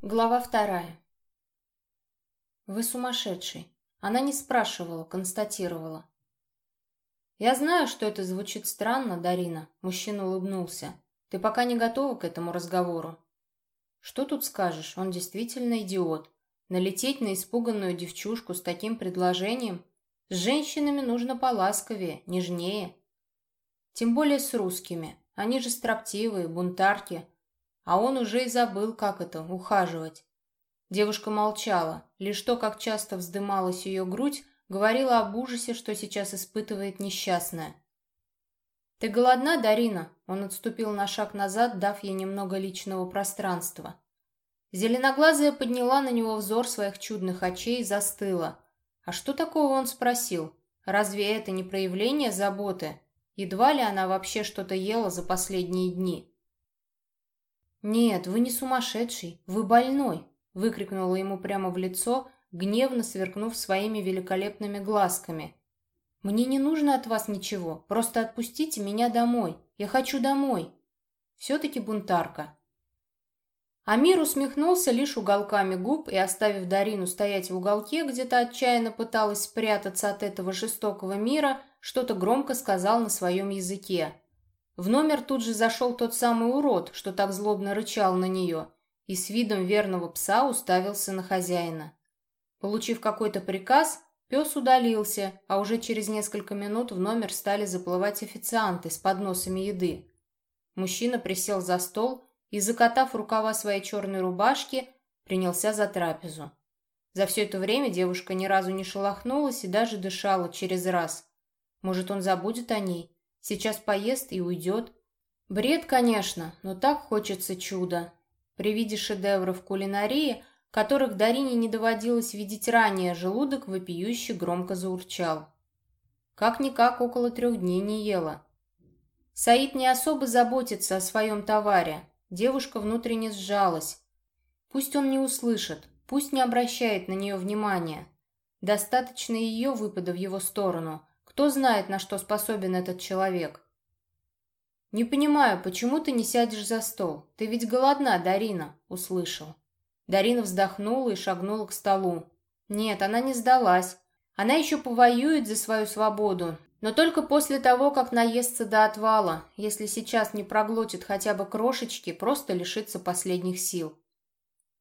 Глава вторая. Вы сумасшедший. Она не спрашивала, констатировала. Я знаю, что это звучит странно, Дарина. Мужчина улыбнулся. Ты пока не готова к этому разговору. Что тут скажешь? Он действительно идиот. Налететь на испуганную девчушку с таким предложением? С женщинами нужно поласковее, нежнее. Тем более с русскими. Они же строптивые, бунтарки. А он уже и забыл, как это — ухаживать. Девушка молчала. Лишь то, как часто вздымалась ее грудь, говорила об ужасе, что сейчас испытывает несчастная. «Ты голодна, Дарина?» Он отступил на шаг назад, дав ей немного личного пространства. Зеленоглазая подняла на него взор своих чудных очей и застыла. А что такого он спросил? Разве это не проявление заботы? Едва ли она вообще что-то ела за последние дни? «Нет, вы не сумасшедший, вы больной!» выкрикнула ему прямо в лицо, гневно сверкнув своими великолепными глазками. «Мне не нужно от вас ничего, просто отпустите меня домой. Я хочу домой!» Все-таки бунтарка. Амир усмехнулся лишь уголками губ и, оставив Дарину стоять в уголке, где-то отчаянно пыталась спрятаться от этого жестокого мира, что-то громко сказал на своем языке. В номер тут же зашел тот самый урод, что так злобно рычал на нее, и с видом верного пса уставился на хозяина. Получив какой-то приказ, пес удалился, а уже через несколько минут в номер стали заплывать официанты с подносами еды. Мужчина присел за стол и, закатав рукава своей черной рубашки, принялся за трапезу. За все это время девушка ни разу не шелохнулась и даже дышала через раз. Может, он забудет о ней? Сейчас поест и уйдет? Бред, конечно, но так хочется чуда. При виде шедевров кулинарии, которых Дарине не доводилось видеть ранее, желудок вопиюще громко заурчал. Как-никак около трех дней не ела. Саид не особо заботится о своем товаре. Девушка внутренне сжалась. Пусть он не услышит, пусть не обращает на нее внимания. Достаточно ее выпада в его сторону. Кто знает, на что способен этот человек. «Не понимаю, почему ты не сядешь за стол? Ты ведь голодна, Дарина», — услышал. Дарина вздохнула и шагнула к столу. Нет, она не сдалась. Она еще повоюет за свою свободу, но только после того, как наестся до отвала, если сейчас не проглотит хотя бы крошечки, просто лишится последних сил.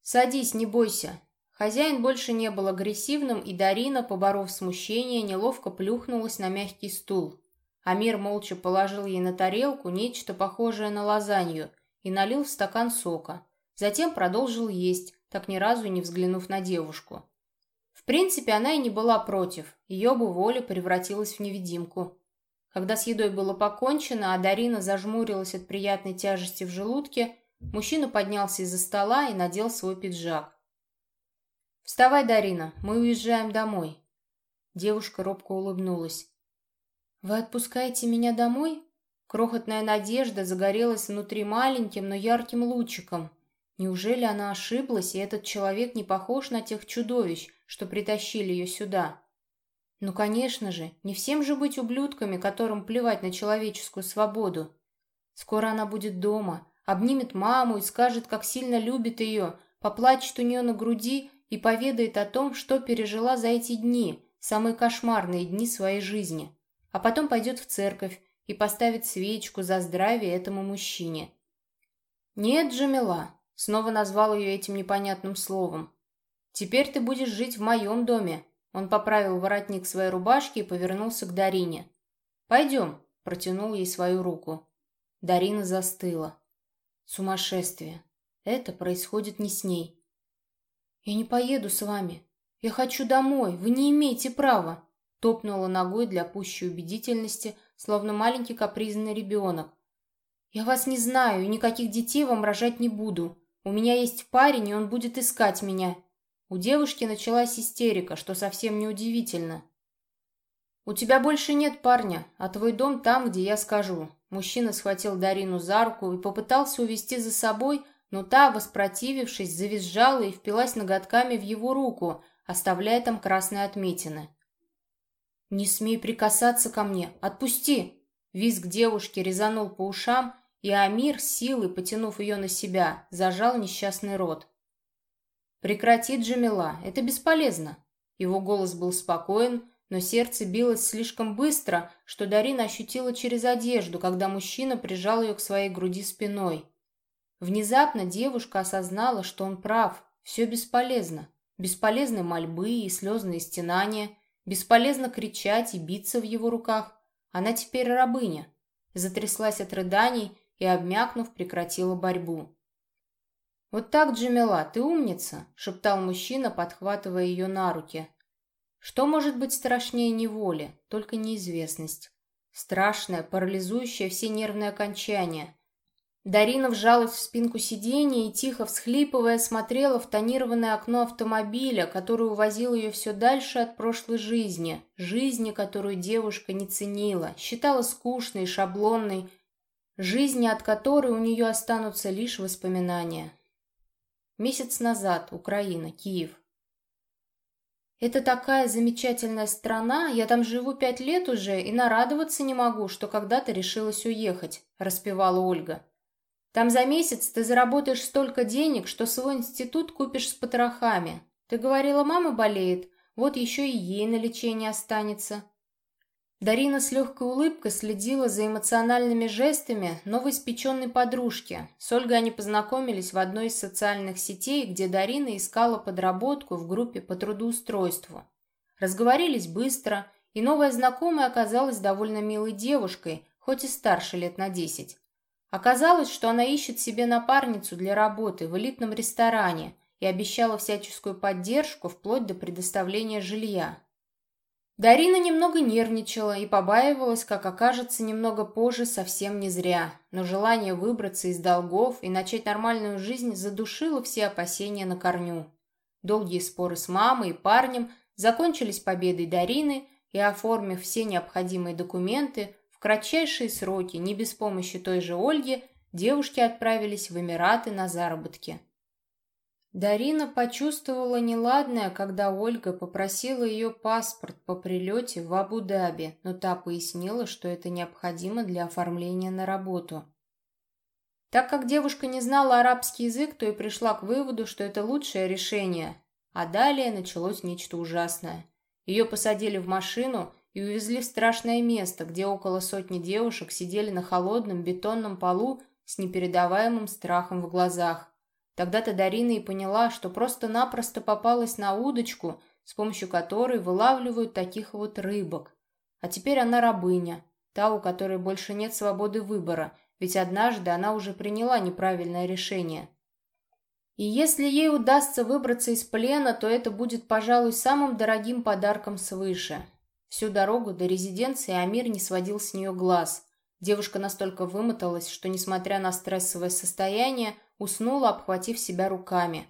«Садись, не бойся». Хозяин больше не был агрессивным, и Дарина, поборов смущение, неловко плюхнулась на мягкий стул. Амир молча положил ей на тарелку нечто похожее на лазанью и налил в стакан сока. Затем продолжил есть, так ни разу не взглянув на девушку. В принципе, она и не была против, ее бы воля превратилась в невидимку. Когда с едой было покончено, а Дарина зажмурилась от приятной тяжести в желудке, мужчина поднялся из-за стола и надел свой пиджак. «Вставай, Дарина, мы уезжаем домой». Девушка робко улыбнулась. «Вы отпускаете меня домой?» Крохотная надежда загорелась внутри маленьким, но ярким лучиком. Неужели она ошиблась, и этот человек не похож на тех чудовищ, что притащили ее сюда? Ну, конечно же, не всем же быть ублюдками, которым плевать на человеческую свободу. Скоро она будет дома, обнимет маму и скажет, как сильно любит ее, поплачет у нее на груди и поведает о том, что пережила за эти дни, самые кошмарные дни своей жизни а потом пойдет в церковь и поставит свечку за здравие этому мужчине. «Нет, Джамила», — снова назвал ее этим непонятным словом. «Теперь ты будешь жить в моем доме». Он поправил воротник своей рубашки и повернулся к Дарине. «Пойдем», — протянул ей свою руку. Дарина застыла. Сумасшествие. Это происходит не с ней. «Я не поеду с вами. Я хочу домой. Вы не имеете права», Топнула ногой для пущей убедительности, словно маленький капризный ребенок. «Я вас не знаю и никаких детей вам рожать не буду. У меня есть парень, и он будет искать меня». У девушки началась истерика, что совсем неудивительно. «У тебя больше нет парня, а твой дом там, где я скажу». Мужчина схватил Дарину за руку и попытался увести за собой, но та, воспротивившись, завизжала и впилась ноготками в его руку, оставляя там красные отметины. «Не смей прикасаться ко мне! Отпусти!» Визг девушки резанул по ушам, и Амир, силой потянув ее на себя, зажал несчастный рот. «Прекрати, Джамила, это бесполезно». Его голос был спокоен, но сердце билось слишком быстро, что Дарина ощутила через одежду, когда мужчина прижал ее к своей груди спиной. Внезапно девушка осознала, что он прав, все бесполезно. Бесполезны мольбы и слезные стенания, бесполезно кричать и биться в его руках. Она теперь рабыня. Затряслась от рыданий и, обмякнув, прекратила борьбу. «Вот так, Джамила, ты умница!» — шептал мужчина, подхватывая ее на руки. Что может быть страшнее неволи, только неизвестность? Страшное, парализующее все нервные окончания. Дарина вжалась в спинку сиденья и, тихо всхлипывая, смотрела в тонированное окно автомобиля, который увозил ее все дальше от прошлой жизни, жизни, которую девушка не ценила, считала скучной, шаблонной, жизни, от которой у нее останутся лишь воспоминания. Месяц назад, Украина, Киев. Это такая замечательная страна, я там живу пять лет уже и нарадоваться не могу, что когда-то решилась уехать», — распевала Ольга. «Там за месяц ты заработаешь столько денег, что свой институт купишь с потрохами. Ты говорила, мама болеет, вот еще и ей на лечение останется». Дарина с легкой улыбкой следила за эмоциональными жестами новоиспеченной подружки. С Ольгой они познакомились в одной из социальных сетей, где Дарина искала подработку в группе по трудоустройству. Разговорились быстро, и новая знакомая оказалась довольно милой девушкой, хоть и старше лет на десять. Оказалось, что она ищет себе напарницу для работы в элитном ресторане и обещала всяческую поддержку вплоть до предоставления жилья. Дарина немного нервничала и побаивалась, как окажется немного позже совсем не зря, но желание выбраться из долгов и начать нормальную жизнь задушило все опасения на корню. Долгие споры с мамой и парнем закончились победой Дарины, и, оформив все необходимые документы, в кратчайшие сроки, не без помощи той же Ольги, девушки отправились в Эмираты на заработки. Дарина почувствовала неладное, когда Ольга попросила ее паспорт по прилете в Абу-Даби, но та пояснила, что это необходимо для оформления на работу. Так как девушка не знала арабский язык, то и пришла к выводу, что это лучшее решение. А далее началось нечто ужасное. Ее посадили в машину и увезли в страшное место, где около сотни девушек сидели на холодном бетонном полу с непередаваемым страхом в глазах. Тогда-то Дарина и поняла, что просто-напросто попалась на удочку, с помощью которой вылавливают таких вот рыбок. А теперь она рабыня, та, у которой больше нет свободы выбора, ведь однажды она уже приняла неправильное решение. И если ей удастся выбраться из плена, то это будет, пожалуй, самым дорогим подарком свыше. Всю дорогу до резиденции Амир не сводил с нее глаз. Девушка настолько вымоталась, что, несмотря на стрессовое состояние, уснула, обхватив себя руками.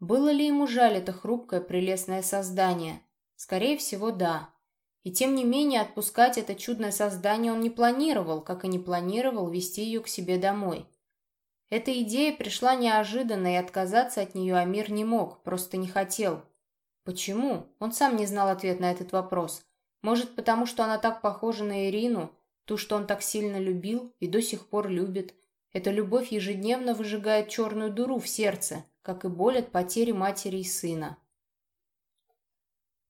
Было ли ему жаль это хрупкое, прелестное создание? Скорее всего, да. И тем не менее отпускать это чудное создание он не планировал, как и не планировал вести ее к себе домой. Эта идея пришла неожиданно, и отказаться от нее Амир не мог, просто не хотел. Почему? Он сам не знал ответ на этот вопрос. Может, потому что она так похожа на Ирину, ту, что он так сильно любил и до сих пор любит. Эта любовь ежедневно выжигает черную дуру в сердце, как и боль от потери матери и сына.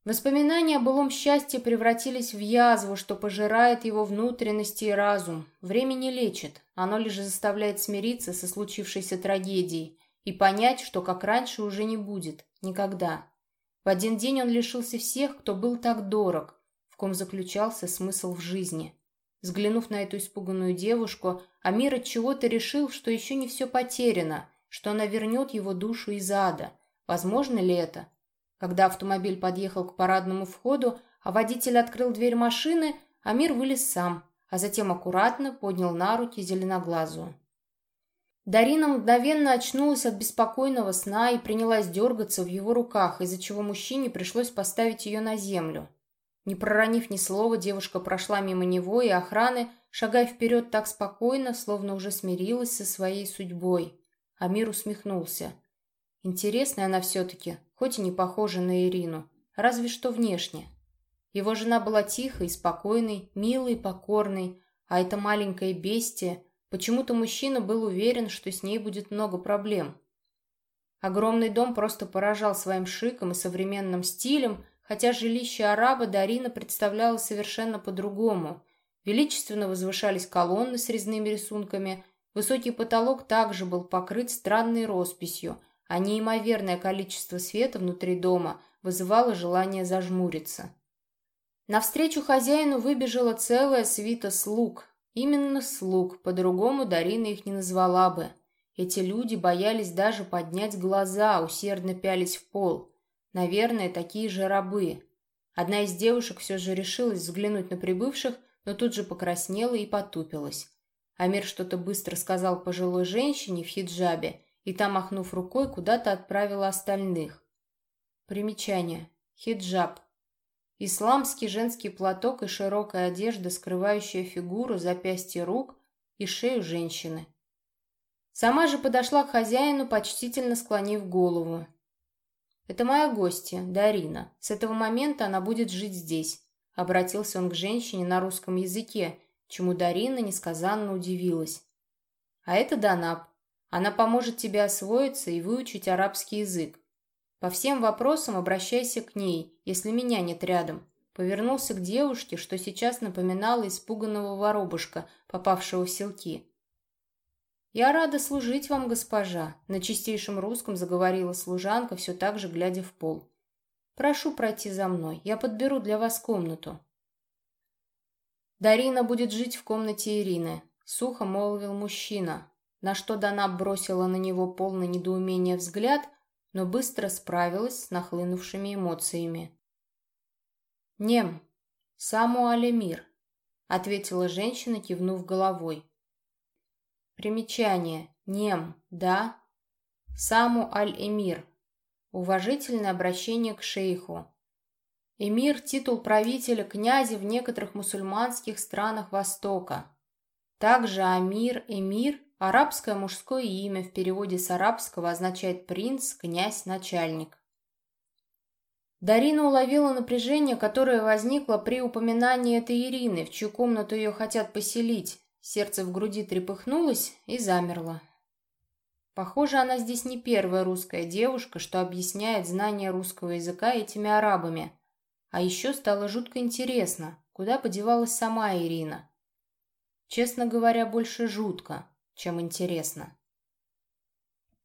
Воспоминания о былом счастье превратились в язву, что пожирает его внутренности и разум. Время не лечит, оно лишь заставляет смириться со случившейся трагедией и понять, что как раньше уже не будет, никогда. В один день он лишился всех, кто был так дорог, ком заключался смысл в жизни. Взглянув на эту испуганную девушку, Амир от чего-то решил, что еще не все потеряно, что она вернет его душу из ада. Возможно ли это? Когда автомобиль подъехал к парадному входу, а водитель открыл дверь машины, Амир вылез сам, а затем аккуратно поднял на руки зеленоглазую. Дарина мгновенно очнулась от беспокойного сна и принялась дергаться в его руках, из-за чего мужчине пришлось поставить ее на землю. Не проронив ни слова, девушка прошла мимо него и охраны, шагая вперед так спокойно, словно уже смирилась со своей судьбой. Амир усмехнулся. Интересная она все-таки, хоть и не похожа на Ирину, разве что внешне. Его жена была тихой спокойной, милой покорной, а это маленькое бестие, почему-то мужчина был уверен, что с ней будет много проблем. Огромный дом просто поражал своим шиком и современным стилем, хотя жилище араба Дарина представляла совершенно по-другому. Величественно возвышались колонны с резными рисунками, высокий потолок также был покрыт странной росписью, а неимоверное количество света внутри дома вызывало желание зажмуриться. Навстречу хозяину выбежала целая свита слуг. Именно слуг, по-другому Дарина их не назвала бы. Эти люди боялись даже поднять глаза, усердно пялись в пол. Наверное, такие же рабы. Одна из девушек все же решилась взглянуть на прибывших, но тут же покраснела и потупилась. Амир что-то быстро сказал пожилой женщине в хиджабе, и та, махнув рукой, куда-то отправила остальных. Примечание. Хиджаб. Исламский женский платок и широкая одежда, скрывающая фигуру, запястья рук и шею женщины. Сама же подошла к хозяину, почтительно склонив голову. «Это моя гостья, Дарина. С этого момента она будет жить здесь», — обратился он к женщине на русском языке, чему Дарина несказанно удивилась. «А это Данаб. Она поможет тебе освоиться и выучить арабский язык. По всем вопросам обращайся к ней, если меня нет рядом». Повернулся к девушке, что сейчас напоминала испуганного воробушка, попавшего в селки. «Я рада служить вам, госпожа», — на чистейшем русском заговорила служанка, все так же глядя в пол. «Прошу пройти за мной, я подберу для вас комнату». «Дарина будет жить в комнате Ирины», — сухо молвил мужчина, на что Дана бросила на него полный недоумения взгляд, но быстро справилась с нахлынувшими эмоциями. «Нем, саму алемир», — ответила женщина, кивнув головой. Примечание. Нем, да? Саму аль-эмир. Уважительное обращение к шейху. Эмир – титул правителя князя в некоторых мусульманских странах Востока. Также Амир, Эмир – арабское мужское имя, в переводе с арабского означает принц, князь, начальник. Дарина уловила напряжение, которое возникло при упоминании этой Ирины, в чью комнату ее хотят поселить, Сердце в груди трепыхнулось и замерло. Похоже, она здесь не первая русская девушка, что объясняет знание русского языка этими арабами. А еще стало жутко интересно, куда подевалась сама Ирина. Честно говоря, больше жутко, чем интересно.